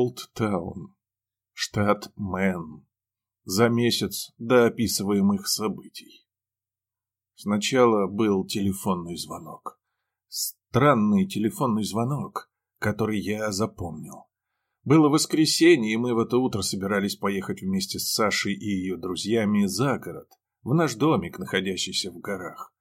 Олд Таун, штат Мэн, за месяц до описываемых событий. Сначала был телефонный звонок. Странный телефонный звонок, который я запомнил. Было воскресенье, и мы в это утро собирались поехать вместе с Сашей и ее друзьями за город, в наш домик, находящийся в горах.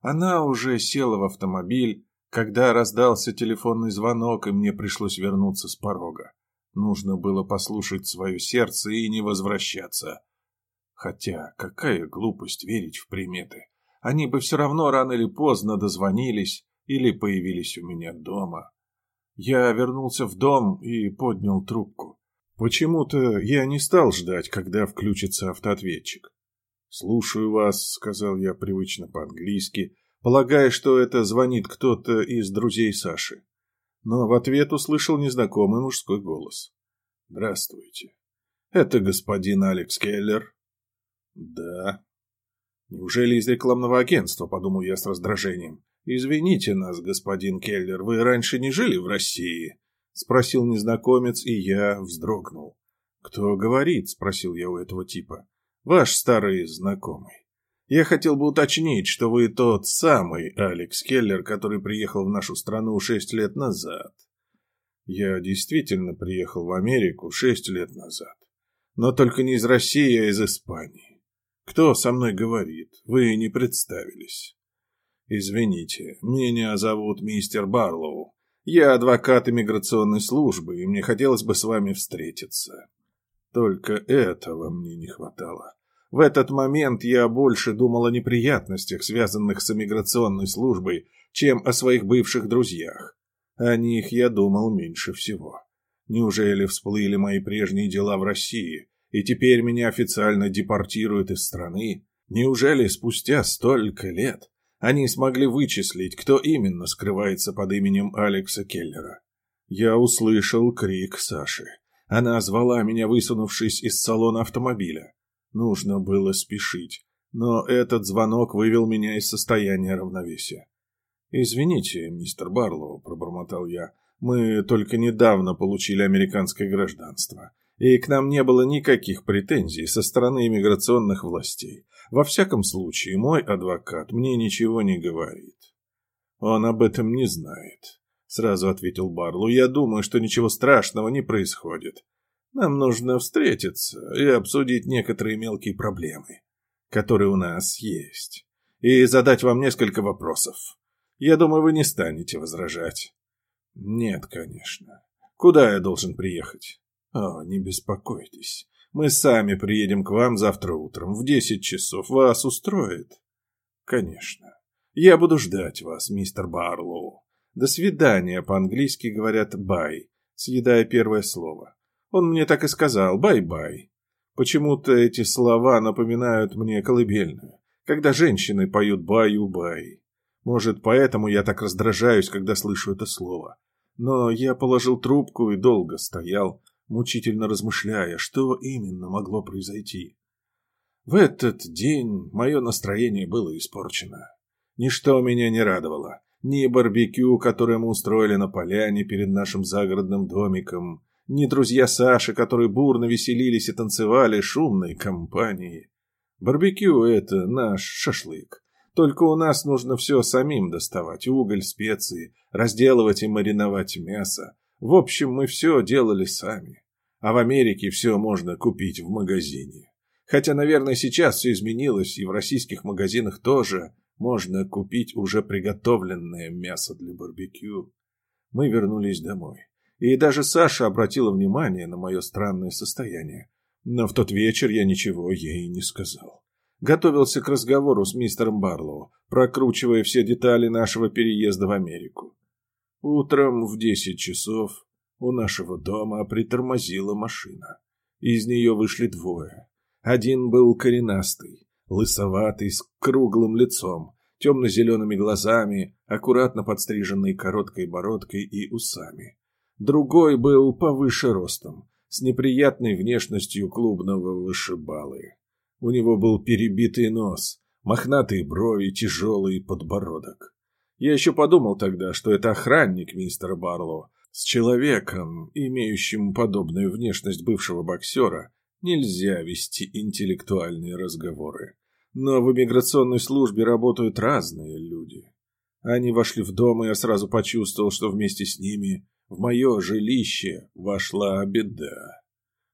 Она уже села в автомобиль, когда раздался телефонный звонок, и мне пришлось вернуться с порога. Нужно было послушать свое сердце и не возвращаться. Хотя, какая глупость верить в приметы. Они бы все равно рано или поздно дозвонились или появились у меня дома. Я вернулся в дом и поднял трубку. Почему-то я не стал ждать, когда включится автоответчик. «Слушаю вас», — сказал я привычно по-английски, полагая, что это звонит кто-то из друзей Саши. Но в ответ услышал незнакомый мужской голос. «Здравствуйте. Это господин Алекс Келлер?» «Да». «Неужели из рекламного агентства?» — подумал я с раздражением. «Извините нас, господин Келлер, вы раньше не жили в России?» — спросил незнакомец, и я вздрогнул. «Кто говорит?» — спросил я у этого типа. «Ваш старый знакомый. Я хотел бы уточнить, что вы тот самый Алекс Келлер, который приехал в нашу страну шесть лет назад». Я действительно приехал в Америку шесть лет назад. Но только не из России, а из Испании. Кто со мной говорит? Вы не представились. «Извините, меня зовут мистер Барлоу. Я адвокат иммиграционной службы, и мне хотелось бы с вами встретиться». Только этого мне не хватало. В этот момент я больше думал о неприятностях, связанных с иммиграционной службой, чем о своих бывших друзьях. О них я думал меньше всего. Неужели всплыли мои прежние дела в России, и теперь меня официально депортируют из страны? Неужели спустя столько лет они смогли вычислить, кто именно скрывается под именем Алекса Келлера. Я услышал крик Саши. Она звала меня, высунувшись из салона автомобиля. Нужно было спешить, но этот звонок вывел меня из состояния равновесия. «Извините, мистер Барлоу», — пробормотал я, — «мы только недавно получили американское гражданство, и к нам не было никаких претензий со стороны иммиграционных властей. Во всяком случае, мой адвокат мне ничего не говорит. Он об этом не знает, сразу ответил Барлу. Я думаю, что ничего страшного не происходит. Нам нужно встретиться и обсудить некоторые мелкие проблемы, которые у нас есть, и задать вам несколько вопросов. Я думаю, вы не станете возражать. Нет, конечно. Куда я должен приехать? О, не беспокойтесь. Мы сами приедем к вам завтра утром в десять часов. Вас устроит? Конечно. Я буду ждать вас, мистер Барлоу. До свидания, по-английски говорят «бай», съедая первое слово. Он мне так и сказал «bye-bye». Почему-то эти слова напоминают мне колыбельную, когда женщины поют «баю-бай». Может, поэтому я так раздражаюсь, когда слышу это слово. Но я положил трубку и долго стоял, мучительно размышляя, что именно могло произойти. В этот день мое настроение было испорчено. Ничто меня не радовало. Ни барбекю, которое мы устроили на поляне перед нашим загородным домиком, ни друзья Саши, которые бурно веселились и танцевали шумной компанией. Барбекю — это наш шашлык. Только у нас нужно все самим доставать — уголь, специи, разделывать и мариновать мясо, в общем, мы все делали сами. А в Америке все можно купить в магазине. Хотя, наверное, сейчас все изменилось, и в российских магазинах тоже можно купить уже приготовленное мясо для барбекю. Мы вернулись домой. И даже Саша обратила внимание на мое странное состояние. Но в тот вечер я ничего ей не сказал. Готовился к разговору с мистером Барлоу, прокручивая все детали нашего переезда в Америку. Утром в десять часов у нашего дома притормозила машина. Из нее вышли двое. Один был коренастый, лысоватый, с круглым лицом, темно-зелеными глазами, аккуратно подстриженной короткой бородкой и усами. Другой был повыше ростом, с неприятной внешностью клубного вышибалы. У него был перебитый нос, мохнатые брови, тяжелый подбородок. Я еще подумал тогда, что это охранник мистера Барлоу, С человеком, имеющим подобную внешность бывшего боксера, нельзя вести интеллектуальные разговоры. Но в иммиграционной службе работают разные люди. Они вошли в дом, и я сразу почувствовал, что вместе с ними в мое жилище вошла беда.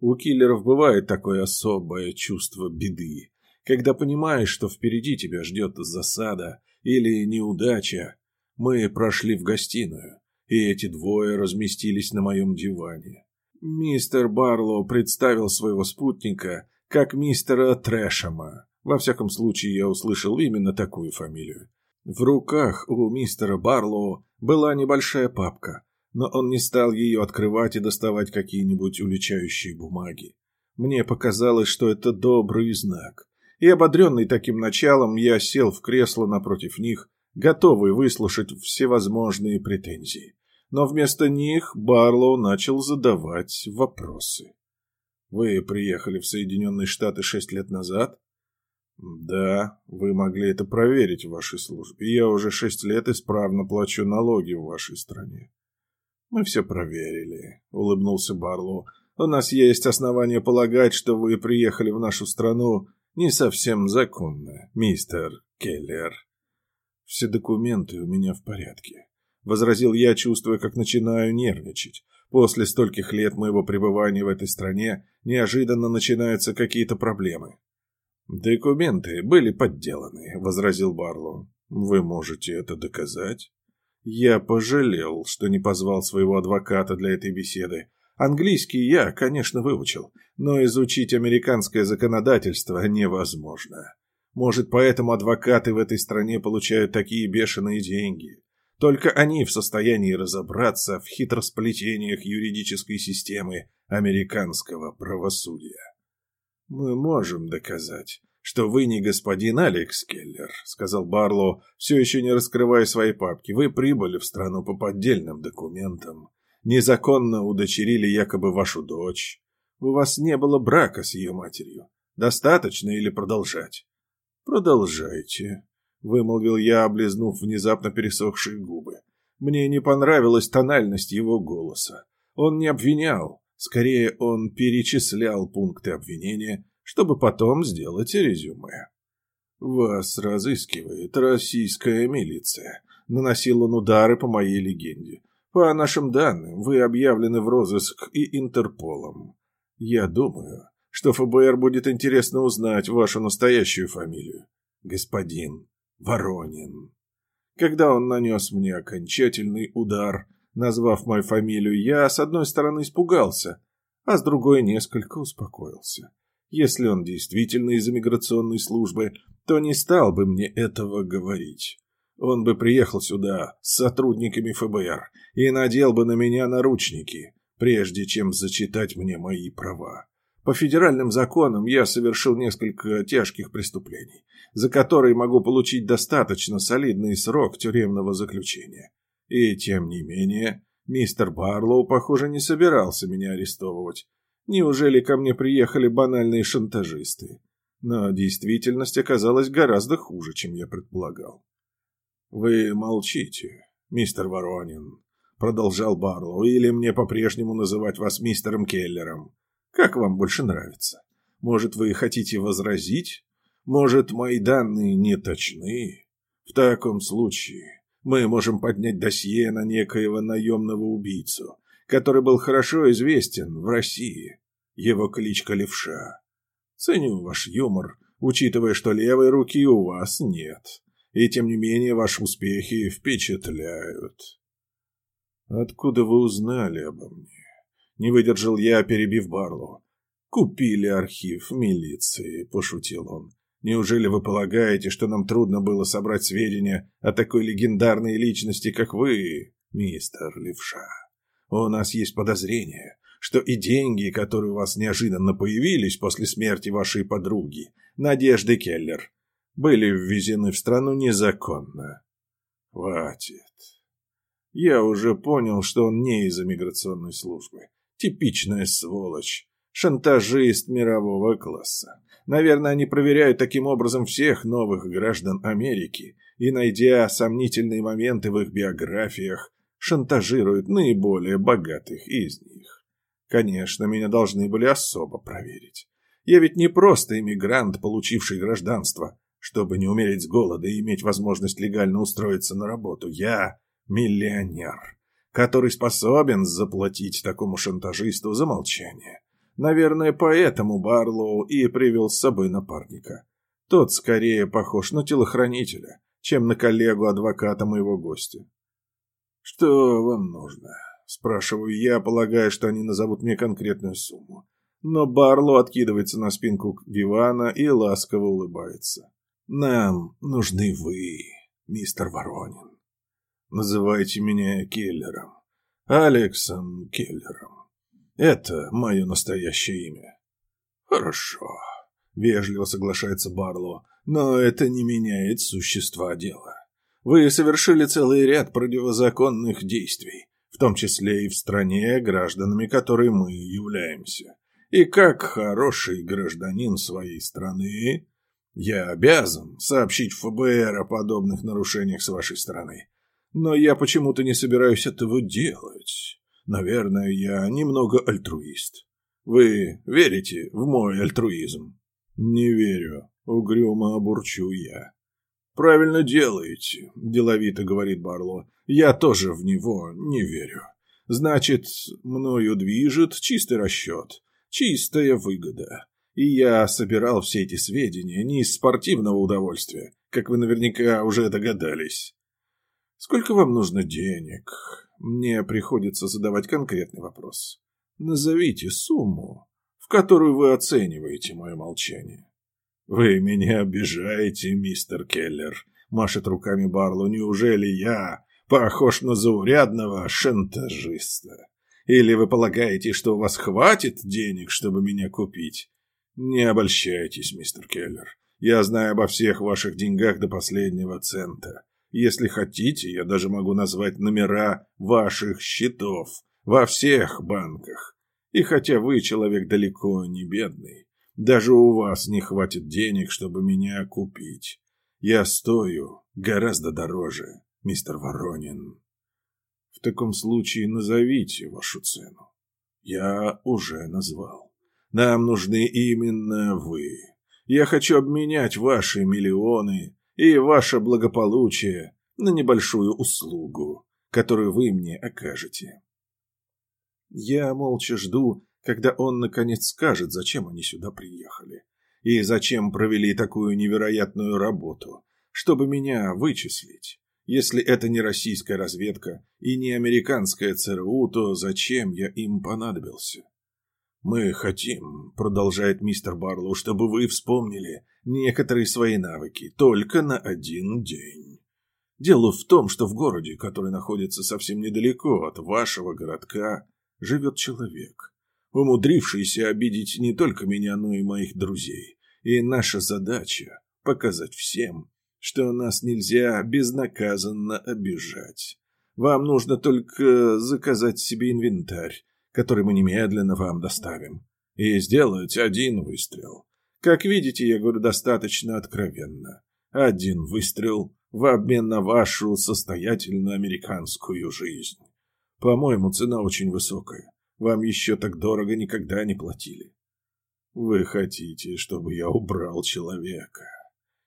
У киллеров бывает такое особое чувство беды, когда понимаешь, что впереди тебя ждет засада или неудача. Мы прошли в гостиную, и эти двое разместились на моем диване. Мистер Барлоу представил своего спутника как мистера Трэшема. Во всяком случае, я услышал именно такую фамилию. В руках у мистера Барлоу была небольшая папка, но он не стал ее открывать и доставать какие-нибудь уличающие бумаги. Мне показалось, что это добрый знак. И ободренный таким началом, я сел в кресло напротив них, готовый выслушать всевозможные претензии. Но вместо них Барлоу начал задавать вопросы. «Вы приехали в Соединенные Штаты шесть лет назад?» «Да, вы могли это проверить в вашей службе. Я уже шесть лет исправно плачу налоги в вашей стране». «Мы все проверили», — улыбнулся Барлоу. «У нас есть основания полагать, что вы приехали в нашу страну не совсем законно, мистер Келлер». «Все документы у меня в порядке», — возразил я, чувствуя, как начинаю нервничать. После стольких лет моего пребывания в этой стране неожиданно начинаются какие-то проблемы. «Документы были подделаны», — возразил Барлоу. «Вы можете это доказать?» Я пожалел, что не позвал своего адвоката для этой беседы. Английский я, конечно, выучил, но изучить американское законодательство невозможно. Может, поэтому адвокаты в этой стране получают такие бешеные деньги. Только они в состоянии разобраться в хитросплетениях юридической системы американского правосудия. Мы можем доказать, что вы не господин Алекс Келлер», — сказал Барло, все еще не раскрывая свои папки. «Вы прибыли в страну по поддельным документам, незаконно удочерили якобы вашу дочь. У вас не было брака с ее матерью. Достаточно или продолжать?» «Продолжайте», — вымолвил я, облизнув внезапно пересохшие губы. Мне не понравилась тональность его голоса. Он не обвинял, скорее он перечислял пункты обвинения, чтобы потом сделать резюме. «Вас разыскивает российская милиция», — наносил он удары по моей легенде. «По нашим данным, вы объявлены в розыск и Интерполом. Я думаю, что ФБР будет интересно узнать вашу настоящую фамилию. Господин Воронин». Когда он нанес мне окончательный удар, назвав мою фамилию, я, с одной стороны, испугался, а с другой несколько успокоился. Если он действительно из иммиграционной службы, то не стал бы мне этого говорить. Он бы приехал сюда с сотрудниками ФБР и надел бы на меня наручники, прежде чем зачитать мне мои права. По федеральным законам я совершил несколько тяжких преступлений, за которые могу получить достаточно солидный срок тюремного заключения. И тем не менее, мистер Барлоу, похоже, не собирался меня арестовывать, Неужели ко мне приехали банальные шантажисты? Но действительность оказалась гораздо хуже, чем я предполагал. «Вы молчите, мистер Воронин», — продолжал Барлоу, «или мне по-прежнему называть вас мистером Келлером? Как вам больше нравится? Может, вы хотите возразить? Может, мои данные не точны? В таком случае мы можем поднять досье на некоего наемного убийцу, который был хорошо известен в России. Его кличка Левша. Ценю ваш юмор, учитывая, что левой руки у вас нет. И тем не менее ваши успехи впечатляют. Откуда вы узнали обо мне? Не выдержал я, перебив Барлу. Купили архив милиции, пошутил он. Неужели вы полагаете, что нам трудно было собрать сведения о такой легендарной личности, как вы, мистер Левша? У нас есть подозрение, что и деньги, которые у вас неожиданно появились после смерти вашей подруги, Надежды Келлер, были ввезены в страну незаконно. Хватит. Я уже понял, что он не из иммиграционной службы. Типичная сволочь. Шантажист мирового класса. Наверное, они проверяют таким образом всех новых граждан Америки и, найдя сомнительные моменты в их биографиях, шантажирует наиболее богатых из них. Конечно, меня должны были особо проверить. Я ведь не просто иммигрант, получивший гражданство, чтобы не умереть с голода и иметь возможность легально устроиться на работу. Я миллионер, который способен заплатить такому шантажисту за молчание. Наверное, поэтому Барлоу и привел с собой напарника. Тот скорее похож на телохранителя, чем на коллегу-адвоката моего гостя. «Что вам нужно?» – спрашиваю я, полагая, что они назовут мне конкретную сумму. Но Барлоу откидывается на спинку дивана и ласково улыбается. «Нам нужны вы, мистер Воронин. Называйте меня Келлером. Алексом Келлером. Это мое настоящее имя. Хорошо. Вежливо соглашается Барло, но это не меняет существа дела. Вы совершили целый ряд противозаконных действий, в том числе и в стране, гражданами которой мы являемся. И как хороший гражданин своей страны, я обязан сообщить ФБР о подобных нарушениях с вашей стороны. Но я почему-то не собираюсь этого делать. Наверное, я немного альтруист. Вы верите в мой альтруизм? Не верю. Угрюмо обурчу я. Правильно делаете, деловито говорит Барло. Я тоже в него не верю. Значит, мною движет чистый расчет, чистая выгода. И я собирал все эти сведения не из спортивного удовольствия, как вы наверняка уже догадались. Сколько вам нужно денег? Мне приходится задавать конкретный вопрос. Назовите сумму, в которую вы оцениваете мое молчание. Вы меня обижаете, мистер Келлер, машет руками Барло. Неужели я похож на заурядного шантажиста? Или вы полагаете, что у вас хватит денег, чтобы меня купить? Не обольщайтесь, мистер Келлер. Я знаю обо всех ваших деньгах до последнего цента. Если хотите, я даже могу назвать номера ваших счетов во всех банках. И хотя вы человек далеко не бедный, даже у вас не хватит денег, чтобы меня купить. Я стою гораздо дороже, мистер Воронин. В таком случае назовите вашу цену. Я уже назвал. Нам нужны именно вы. Я хочу обменять ваши миллионы и ваше благополучие на небольшую услугу, которую вы мне окажете. Я молча жду, когда он наконец скажет, зачем они сюда приехали, и зачем провели такую невероятную работу, чтобы меня вычислить. Если это не российская разведка и не американская ЦРУ, то зачем я им понадобился? «Мы хотим», — продолжает мистер Барлоу, — «чтобы вы вспомнили некоторые свои навыки только на один день. Дело в том, что в городе, который находится совсем недалеко от вашего городка, живет человек, умудрившийся обидеть не только меня, но и моих друзей. И наша задача — показать всем, что нас нельзя безнаказанно обижать. Вам нужно только заказать себе инвентарь, который мы немедленно вам доставим, и сделать один выстрел. Как видите, я говорю достаточно откровенно. Один выстрел в обмен на вашу состоятельную американскую жизнь. По-моему, цена очень высокая. Вам еще так дорого никогда не платили. Вы хотите, чтобы я убрал человека?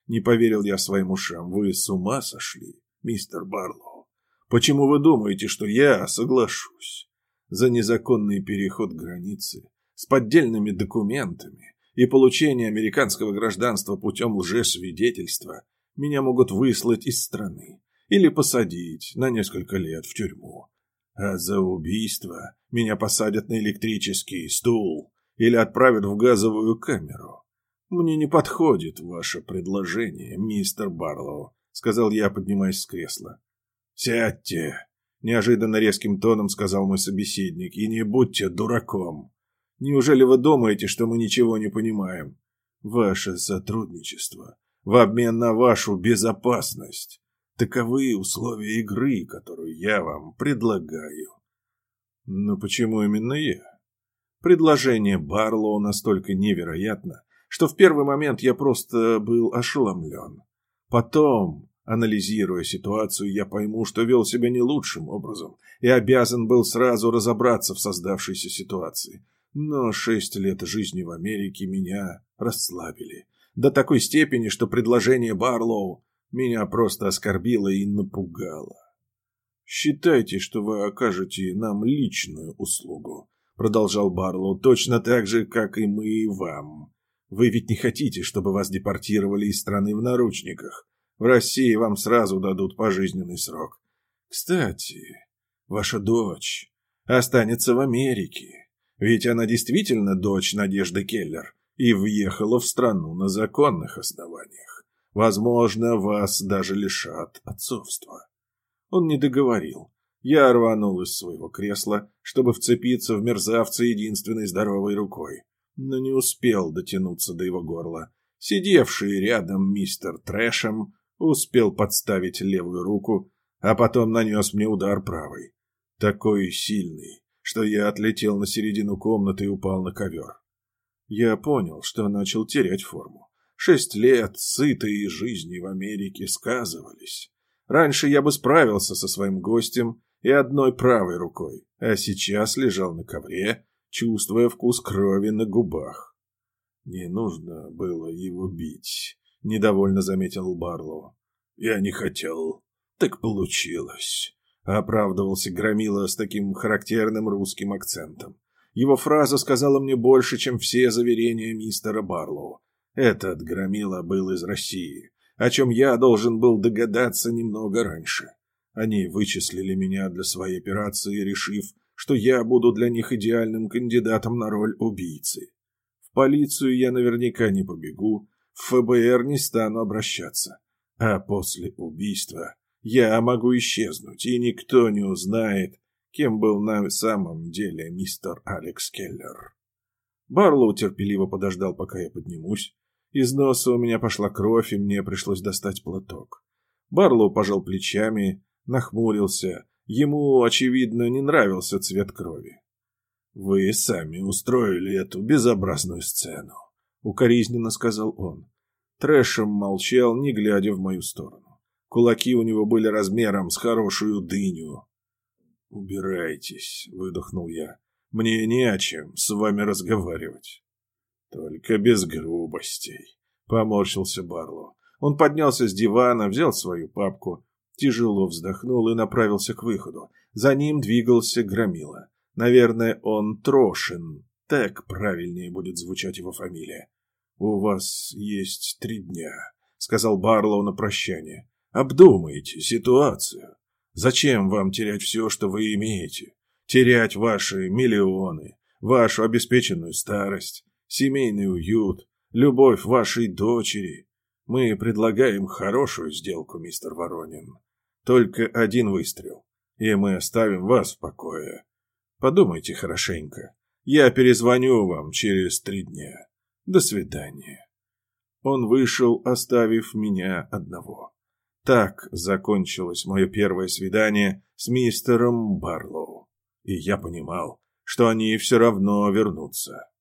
Не поверил я своим ушам. Вы с ума сошли, мистер Барлоу? Почему вы думаете, что я соглашусь? за незаконный переход границы с поддельными документами и получение американского гражданства путем лжесвидетельства меня могут выслать из страны или посадить на несколько лет в тюрьму. А за убийство меня посадят на электрический стул или отправят в газовую камеру. Мне не подходит ваше предложение, мистер Барлоу, сказал я, поднимаясь с кресла. Сядьте, Неожиданно резким тоном сказал мой собеседник. И не будьте дураком. Неужели вы думаете, что мы ничего не понимаем? Ваше сотрудничество в обмен на вашу безопасность. Таковы условия игры, которую я вам предлагаю. Но почему именно я? Предложение Барлоу настолько невероятно, что в первый момент я просто был ошеломлен. Потом Анализируя ситуацию, я пойму, что вел себя не лучшим образом и обязан был сразу разобраться в создавшейся ситуации. Но шесть лет жизни в Америке меня расслабили. До такой степени, что предложение Барлоу меня просто оскорбило и напугало. «Считайте, что вы окажете нам личную услугу», — продолжал Барлоу, — «точно так же, как и мы вам. Вы ведь не хотите, чтобы вас депортировали из страны в наручниках. В России вам сразу дадут пожизненный срок. Кстати, ваша дочь останется в Америке, ведь она действительно дочь Надежды Келлер и въехала в страну на законных основаниях. Возможно, вас даже лишат отцовства. Он не договорил. Я рванул из своего кресла, чтобы вцепиться в мерзавца единственной здоровой рукой, но не успел дотянуться до его горла. Сидевший рядом мистер Трэшем успел подставить левую руку, а потом нанес мне удар правой. Такой сильный, что я отлетел на середину комнаты и упал на ковер. Я понял, что начал терять форму. Шесть лет сытой жизни в Америке сказывались. Раньше я бы справился со своим гостем и одной правой рукой, а сейчас лежал на ковре, чувствуя вкус крови на губах. Не нужно было его бить, недовольно заметил Барлоу. Я не хотел. Так получилось. Оправдывался Громила с таким характерным русским акцентом. Его фраза сказала мне больше, чем все заверения мистера Барлоу. Этот Громила был из России о чем я должен был догадаться немного раньше. Они вычислили меня для своей операции, решив, что я буду для них идеальным кандидатом на роль убийцы. В полицию я наверняка не побегу, в ФБР не стану обращаться. А после убийства я могу исчезнуть, и никто не узнает, кем был на самом деле мистер Алекс Келлер. Барлоу терпеливо подождал, пока я поднимусь, из носа у меня пошла кровь, и мне пришлось достать платок. Барлоу пожал плечами, нахмурился. Ему, очевидно, не нравился цвет крови. «Вы сами устроили эту безобразную сцену», — укоризненно сказал он. Трэшем молчал, не глядя в мою сторону. Кулаки у него были размером с хорошую дыню. «Убирайтесь», — выдохнул я. «Мне не о чем с вами разговаривать». Только без грубостей, поморщился Барло. Он поднялся с дивана, взял свою папку, тяжело вздохнул и направился к выходу. За ним двигался Громила. Наверное, он Трошин. Так правильнее будет звучать его фамилия. «У вас есть три дня», — сказал Барлоу на прощание. «Обдумайте ситуацию. Зачем вам терять все, что вы имеете? Терять ваши миллионы, вашу обеспеченную старость, семейный уют, любовь вашей дочери. Мы предлагаем хорошую сделку, мистер Воронин. Только один выстрел, и мы оставим вас в покое. Подумайте хорошенько. Я перезвоню вам через три дня. До свидания. Он вышел, оставив меня одного. Так закончилось мое первое свидание с мистером Барлоу. И я понимал, что они все равно вернутся.